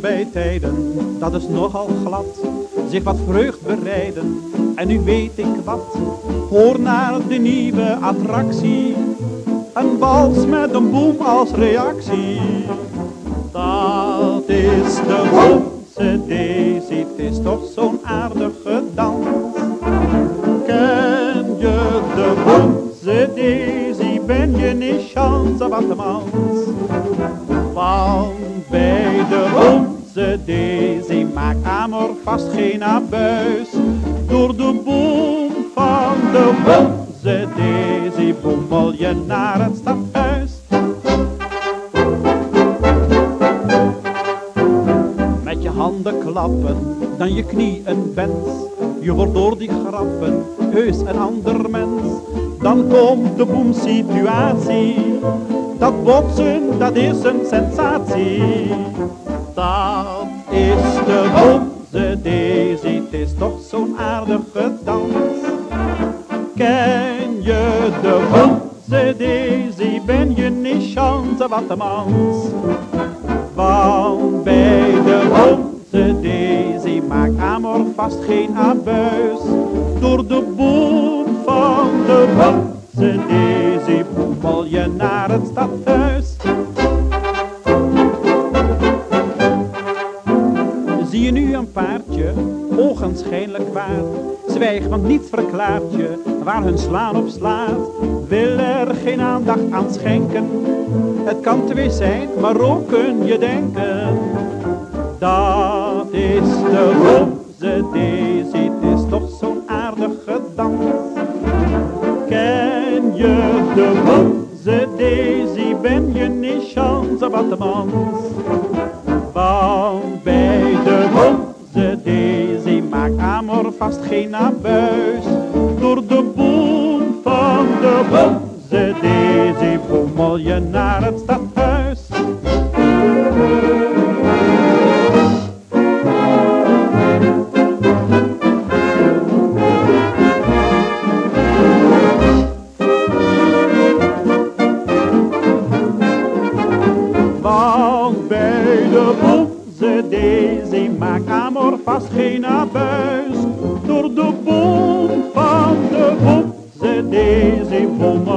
bij tijden, dat is nogal glad. Zich wat vreugd bereiden, en nu weet ik wat. Hoor naar de nieuwe attractie, een wals met een boom als reactie. Dat is de onze Daisy, het is toch zo'n aardige dans. Ken je de onze Daisy, ben je niet chance wat de mans. Want bij de onze Daisy maakt Amor vast geen abuis. Door de boom van de onze Daisy boemel je naar het stadhuis. Met je handen klappen, dan je knie een wens. Je wordt door die grappen heus een ander mens. Dan komt de boemsituatie. Dat botsen, dat is een sensatie. Is de onze Daisy, het is toch zo'n aardige dans. Ken je de onze Daisy, ben je niet chance wat de mans. Want bij de onze Daisy maakt Amor vast geen abuis. Door de boom van de onze Daisy boemel je naar het stadhuis. Ogenschijnlijk kwaad. Zwijg, want niets verklaart je waar hun slaan op slaat. Wil er geen aandacht aan schenken. Het kan twee zijn, maar ook kun je denken. Dat is de onze Daisy, het is toch zo'n aardige dans. Ken je de onze Daisy, ben je niet chance wat de mans. Vast geen abuis. Door de boom van de onze Daisy boemel je naar het stadhuis. Want bij de onze Daisy maakt Amor vast geen abuis. Door de boom van de onze Daisy boem